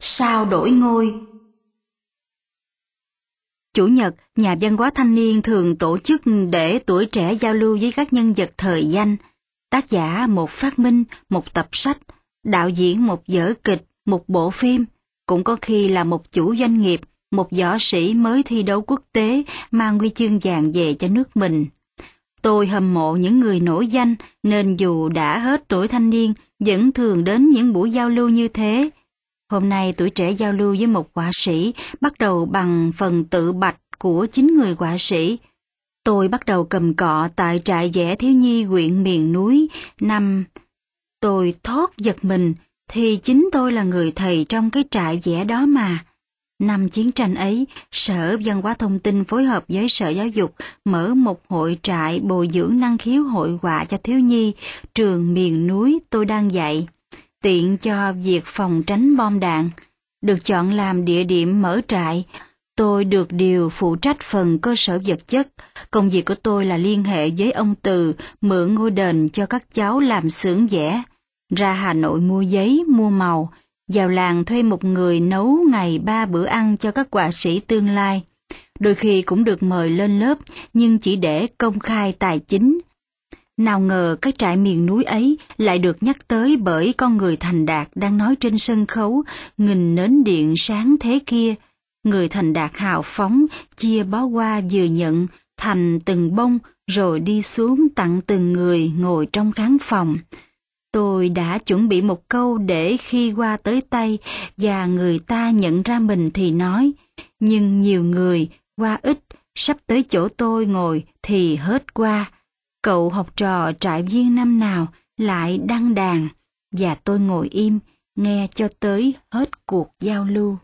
Sao đổi ngôi Chủ nhật, nhà văn hóa thanh niên thường tổ chức để tuổi trẻ giao lưu với các nhân vật thời danh. Tác giả một phát minh, một tập sách, đạo diễn một vở kịch, một bộ phim, cũng có khi là một chủ doanh nghiệp, một võ sĩ mới thi đấu quốc tế mang huy chương vàng về cho nước mình. Tôi hâm mộ những người nổi danh nên dù đã hết tuổi thanh niên vẫn thường đến những buổi giao lưu như thế. Hôm nay tuổi trẻ giao lưu với một họa sĩ bắt đầu bằng phần tự bạch của chính người họa sĩ. Tôi bắt đầu cầm cọ tại trại vẽ thiếu nhi huyện miền núi năm tôi thoát giật mình thì chính tôi là người thầy trong cái trại vẽ đó mà. Năm chiến tranh ấy, Sở Văn hóa Thông tin phối hợp với Sở Giáo dục mở một hội trại bồi dưỡng năng khiếu hội họa cho thiếu nhi, trường miền núi tôi đang dạy, tiện cho việc phòng tránh bom đạn. Được chọn làm địa điểm mở trại, tôi được điều phụ trách phần cơ sở vật chất. Công việc của tôi là liên hệ với ông Từ, mượn ngôi đền cho các cháu làm xưởng vẽ. Ra Hà Nội mua giấy, mua màu, vào làng thuê một người nấu ngày ba bữa ăn cho các họa sĩ tương lai. Đôi khi cũng được mời lên lớp, nhưng chỉ để công khai tài chính. Nào ngờ cái trại miền núi ấy lại được nhắc tới bởi con người thành đạt đang nói trên sân khấu, nghìn nến điện sáng thế kia. Người thành đạt hào phóng, chia bó hoa vừa nhận, thành từng bông, rồi đi xuống tặng từng người ngồi trong khán phòng. Tôi đã chuẩn bị một câu để khi qua tới tay và người ta nhận ra mình thì nói, nhưng nhiều người, qua ít, sắp tới chỗ tôi ngồi thì hết qua. Cậu học trò trại viên năm nào lại đăng đàn, và tôi ngồi im, nghe cho tới hết cuộc giao lưu.